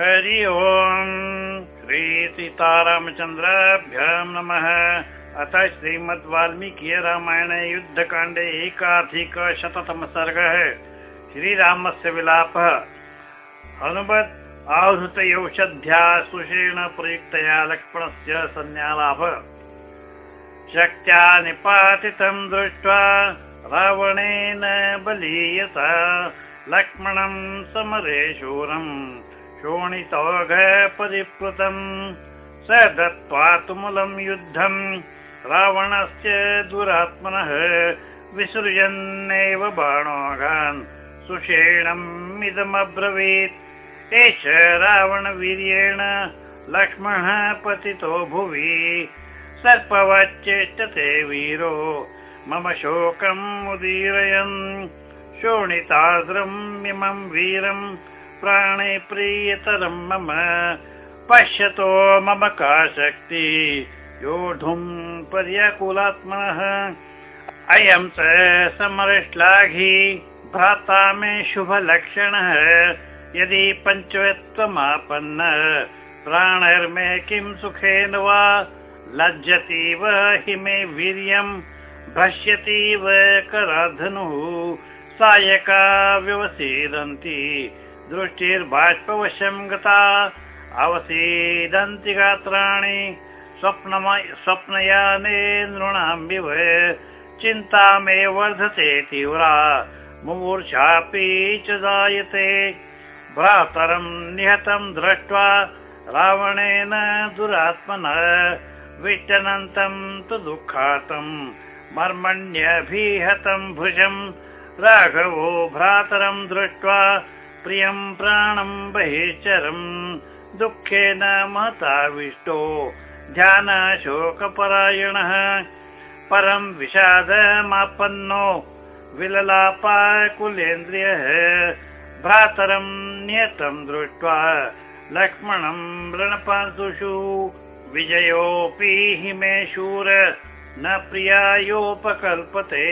हरि ओम्। श्रीसीतारामचन्द्राभ्यां नमः। अथ श्रीमद् वाल्मीकि रामायणे युद्धकाण्डे एकाधिकशततम सर्गः। श्रीरामस्य विलापः। हनुमत् आहृतयोषध्या सुषेण प्रयुक्तया लक्ष्मणस्य संज्ञालाभ शक्त्या निपातितं दृष्ट्वा रावणेन बलीयता। समरे शूरम् शोणितोघ परिप्लुतम् स दत्त्वा तुमुलं युद्धम्। रावणस्य दुरात्मनः विसृजन्नेव बाणोघान् सुषेणम् इदमब्रवीत्। एष रावणवीर्येण लक्ष्मणः पतितो भुवि। सर्पवच्चेष्टते वीरो। मम शोकम् उदीरयन्। शोणिताद्रम् इमं वीरम् प्राणे प्रियतरम् मम। पश्यतो मम का शक्ति योढुम् पर्याकुलात्मनः। अयं च समरश्लाघी भ्राता मे शुभलक्षणः। यदि पञ्चत्वमापन्न प्राणैर्मे किं सुखेन वा? लज्जतीव हि मे वीर्यम् भष्यतीव कराधनुः। सायका व्यवसीदन्ति दृष्टिर्बाष्पवशं गता अवसीदन्ति गात्राणि स्वप्नयाने नृणाम्बिव चिन्ता मे वर्धते तीव्रा मुमूर्षापि च जायते। भ्रातरं निहतं दृष्ट्वा रावणेन दुरात्मन विचनन्तं तु दुःखातम् मर्मण्यभिहतं भुजम् राघवो भ्रातरं दृष्ट्वा प्रियं प्राणं बहिश्चरम् दुःखेन महताविष्टो ध्यानशोकपरायणः। परं विषादमापन्नो विललापाकुलेन्द्रियः भ्रातरं नियतं दृष्ट्वा लक्ष्मणं रणपान्तुषु विजयोऽपि हि मे शूर न प्रियायोपकल्पते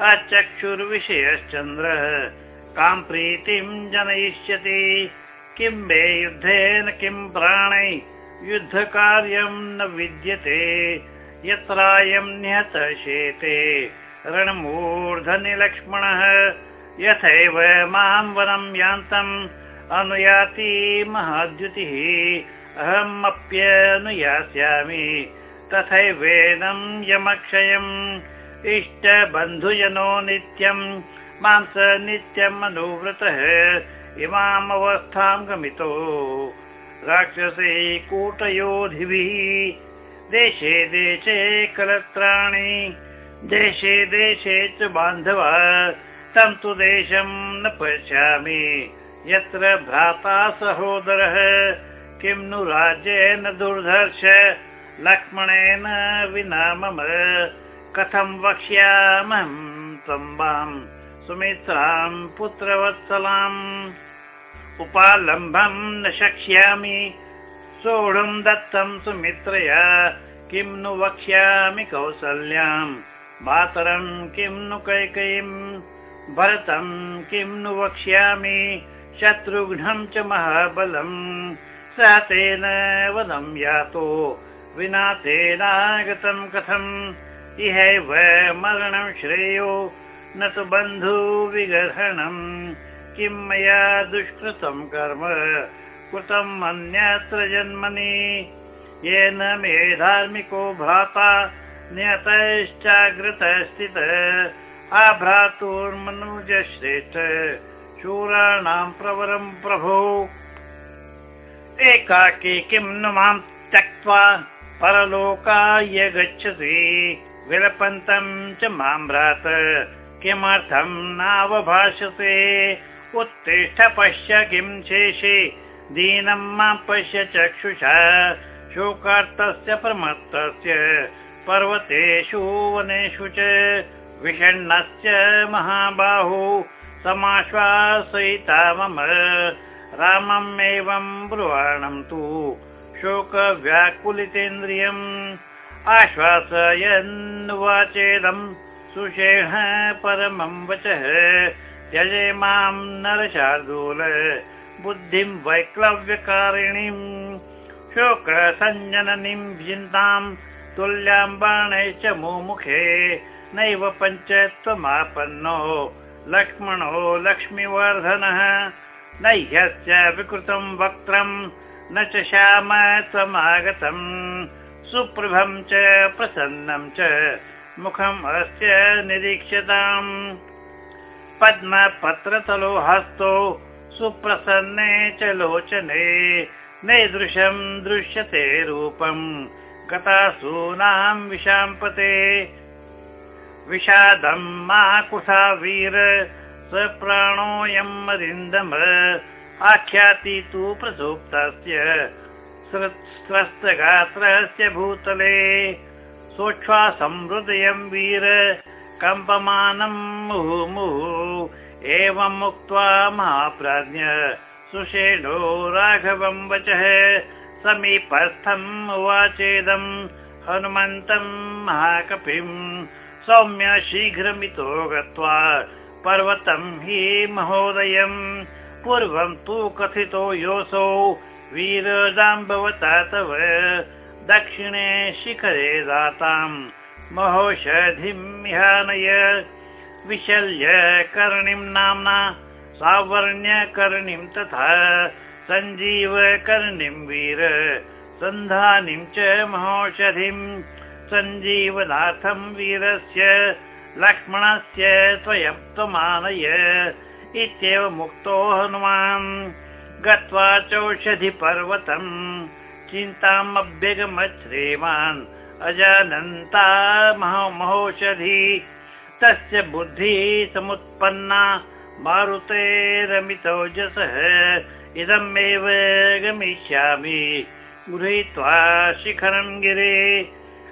अचक्षुर्विषयश्चन्द्रः कां प्रीतिं जनयिष्यति। किं मे युद्धेन किं प्राणै? युद्धकार्यं न विद्यते। यत्रायं निहत शेते रणमूर्धनि लक्ष्मणः यथैव मां वनं यान्तम् अनुयाति महाद्युतिः। अहमप्यनुयास्यामि तथैवेनं यमक्षयम्। इष्टबन्धुजनो नित्यम् मां स नित्यम् अनुवृतः इमामवस्थां गमितो। राक्षसे कूटयोधिभिः देशे देशे कलत्राणि देशे देशे च बान्धव तं तु देशं न पश्यामि। यत्र भ्राता सहोदरः किं नु राज्येन दुर्धर्ष लक्ष्मणेन विना मम कथं वक्ष्यामहं त्वम्बाम् सुमित्रां पुत्रवत्सलाम् उपालम्बं न शक्ष्यामि। सोढुं दत्तं सुमित्रया। किं नु वक्ष्यामि कौसल्यां मातरं किं नु कैकयीं भरतं किं नु वक्ष्यामि? शत्रुघ्नं च महाबलम्। स तेन वदं यातो। विना तेनागतं कथम्। इहैव मरणं श्रेयो न तु बन्धुविगर्हणम् किं मया दुष्कृतं कर्म? कृतम् अन्यत्र जन्मनि। येन मे धार्मिको भ्राता नियतश्चाग्रत स्थित आभ्रातुर्मनुजश्रेष्ठ। शूराणां प्रवरं प्रभो। एकाकी किं नु मां त्यक्त्वा परलोकाय गच्छति विलपन्तं च मां भ्रात किमर्थं नावभाषसे उत्तिष्ठ पश्य किं शेषे? दीनं चक्षुषा शोकार्तस्य प्रमत्तस्य पर्वतेषु वनेषु च विषण्णस्य महाबाहु समाश्वासयिता मम रामम् एवं ब्रुवाणं तु शोकव्याकुलितेन्द्रियम् आश्वासयन्वाचेदम् सुषेण परमं वचः। त्यजे मां नरशार्दूल बुद्धिं वैक्लव्यकारिणीम् शोकसञ्जननीं चिन्तां तुल्यां बाणै च मुमुखे नैव पञ्च त्वमापन्नो लक्ष्मणो लक्ष्मीवर्धनः। न ह्यस्य विकृतं वक्त्रम् न च श्याम त्वमागतम् सुप्रभं च प्रसन्नं च मुखम् अस्य निरीक्ष्यताम् पद्मपत्रतलो हस्तो सुप्रसन्ने च लोचने नेदृशं दृश्यते रूपम् गतासूनां विशाम्पते। विषादं मा कुथा वीर स प्राणोऽयम् अरिन्दम आख्याति तु प्रसुप्तस्य स्वस्थगात्रस्य भूतले सोच्छ्वासं हृदयं वीर कम्पमानं मुहुमुहुः एवम् उक्त्वा महाप्राज्ञ सुषेणो राघवं वचः समीपस्थम् उवाचेदम् हनुमन्तं महाकपिम् सौम्य शीघ्रमितो गत्वा पर्वतं हि महोदयम् पूर्वं तु कथितो योऽसौ वीरजाम्बवता तव दक्षिणे शिखरे दाताम् महोषधिमिहानय विशल्य कर्णिं नाम्ना सावर्ण्यकर्णिं तथा सञ्जीवकर्णिं वीर। सन्धानीं च महोषधिं सञ्जीवनाथं वीरस्य लक्ष्मणस्य त्वयप्तमानय इत्येव मुक्तो हनुमान्। गत्वा चौषधिपर्वतम् चिन्तामभ्यगमच्छ्रीमान् अजानन्ता महोषधि। तस्य बुद्धिः समुत्पन्ना मारुतेरमितौजसः इदमेव गमिष्यामि। गृहीत्वा शिखरं गिरे।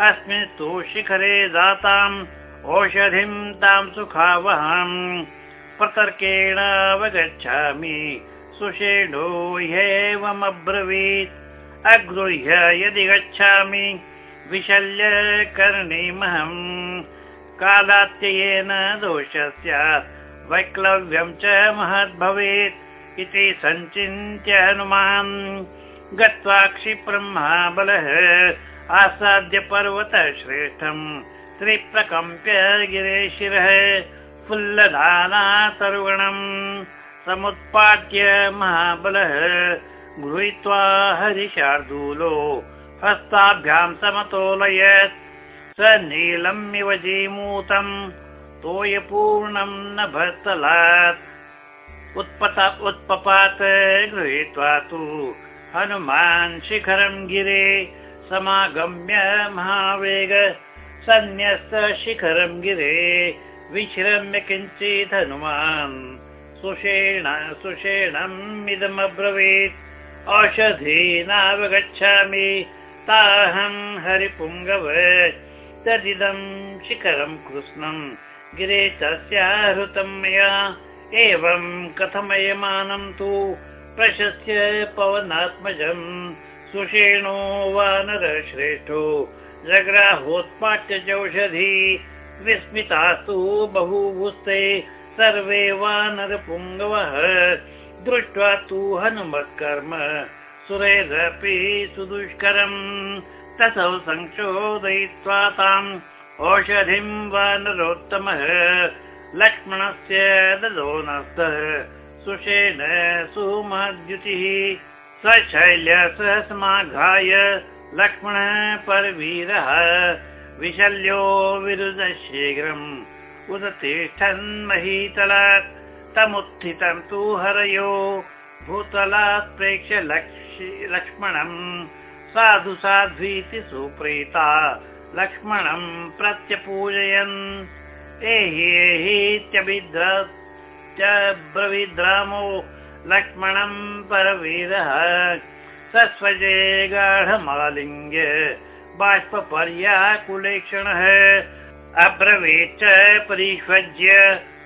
अस्मिन् तु शिखरे दाताम् ओषधिं तां सुखावहम्। प्रतर्केण अवगच्छामि। सुषेणो ह्येवमब्रवीत् अगृह्य यदि गच्छामि विशल्य करणीमहम् कालात्ययेन दोष स्यात् वैक्लव्यं च महद्भवेत् इति सञ्चिन्त्य हनुमान् गत्वा क्षिप्रं महाबलः आसाद्य पर्वत श्रेष्ठम् त्रिप्रकम्प्य गिरे शिरः फुल्लदाना तरुगणम् समुत्पाट्य महाबलः गृहीत्वा हरिशार्दूलो हस्ताभ्यां समतोलयत्। स नीलमिव जीमूतम् तोयपूर्णं न भस्तलात् उत्पपात गृहीत्वा तु हनुमान् शिखरं गिरे। समागम्य महावेग सन्न्यस्त शिखरं गिरे। विश्रम्य किञ्चित् हनुमान् सुषेण सुषेणम् इदमब्रवीत् औषधीनावगच्छामि। ताहं हरिपुङ्गव तदिदं शिखरं कृष्णं। गिरे तस्याहृतं मया। एवं कथमयमानं तु प्रशस्य पवनात्मजम् सुषेणो वानरश्रेष्ठो जग्राहोत्पाट्य चौषधी विस्मितास्तु बहुभुस्ते। सर्वे वानरपुङ्गवः दृष्ट्वा तु हनुमत्कर्म सुरेरपि सुदुष्करम्। तसौ संशोधयित्वा ताम् औषधिं वानरोत्तमः लक्ष्मणस्य ददो नस्तः। सुषेण सुमद्युतिः। स्वशैल्य सहसमाघाय लक्ष्मणः परवीरः। विशल्यो विरुद शीघ्रम् उदतिष्ठन् महीतलात् तमुत्थितं तु हरयो भूतलात् प्रेक्ष्य लक्ष्मणम् साधु साध्वीति सुप्रीता लक्ष्मणं प्रत्यपूजयन्। एहि एहीत्यब्रवीद्रामो लक्ष्मणं परवीरः। सस्वजे गाढमालिङ्ग्य बाष्पर्याकुलेक्षणः अब्रवीच्च परिष्वज्य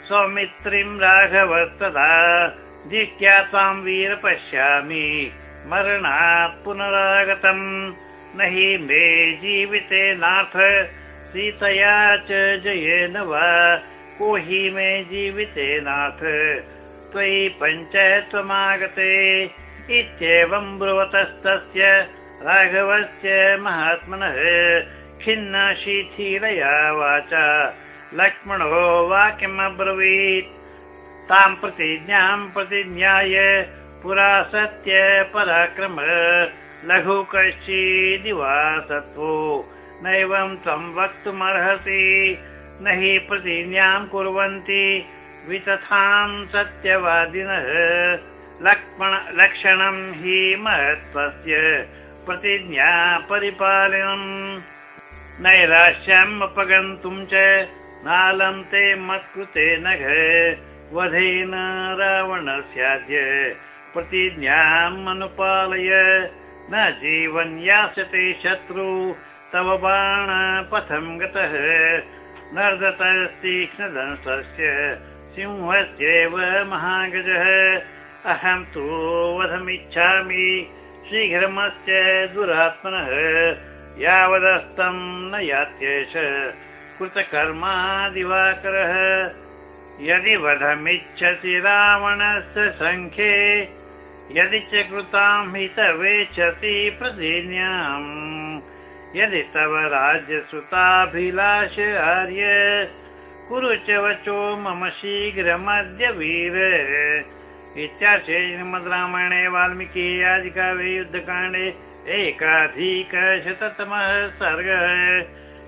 सौमित्रीं राघवस्तदा दिष्ट्या त्वां वीर पश्यामि। मरणात् पुनरागतम् न हि मे जीवितेनाथ सीतया च जयेन वा। को हि मे जीवितेनाथ त्वयि पञ्च त्वमागते इत्येवं ब्रुवतस्तस्य राघवस्य महात्मनः। खिन्न शिथिलया वाचा लक्ष्मणो वाक्यमब्रवीत् तां प्रतिज्ञां प्रतिज्ञाय पुरा सत्य पराक्रम लघु कश्चिदिवासत्वो नैवं त्वं वक्तुमर्हसि न हि प्रतिज्ञां कुर्वन्ति वितथां सत्यवादिनः। लक्ष्मण लक्षणं हि महत्त्वस्य प्रतिज्ञा परिपालनम् नैराश्यम् अपगन्तुं च नालं ते मत्कृते नघ वधेन रावणस्याद्य प्रतिज्ञाम् अनुपालय। न जीवन् यास्यते शत्रु तव बाण पथं गतः। नर्दतस्तीक्ष्णदंशस्य सिंहस्यैव महागजः। अहं तु वधमिच्छामि शीघ्रमस्य दुरात्मनः। यावदस्तं न यात्येष कृतकर्मा दिवाकरः यदि वधमिच्छसि रावणस्य सङ्ख्ये यदि च कृतां हितवेच्छसि प्रतिज्ञाम् यदि तव राज्यसुताभिलाष आर्य कुरु च वचो मम शीघ्रमद्य वीर इत्याशे श्रीमद् रामायणे वाल्मीकि आदिकाव्ये युद्धकाण्डे एकाधिकशततमः सर्गः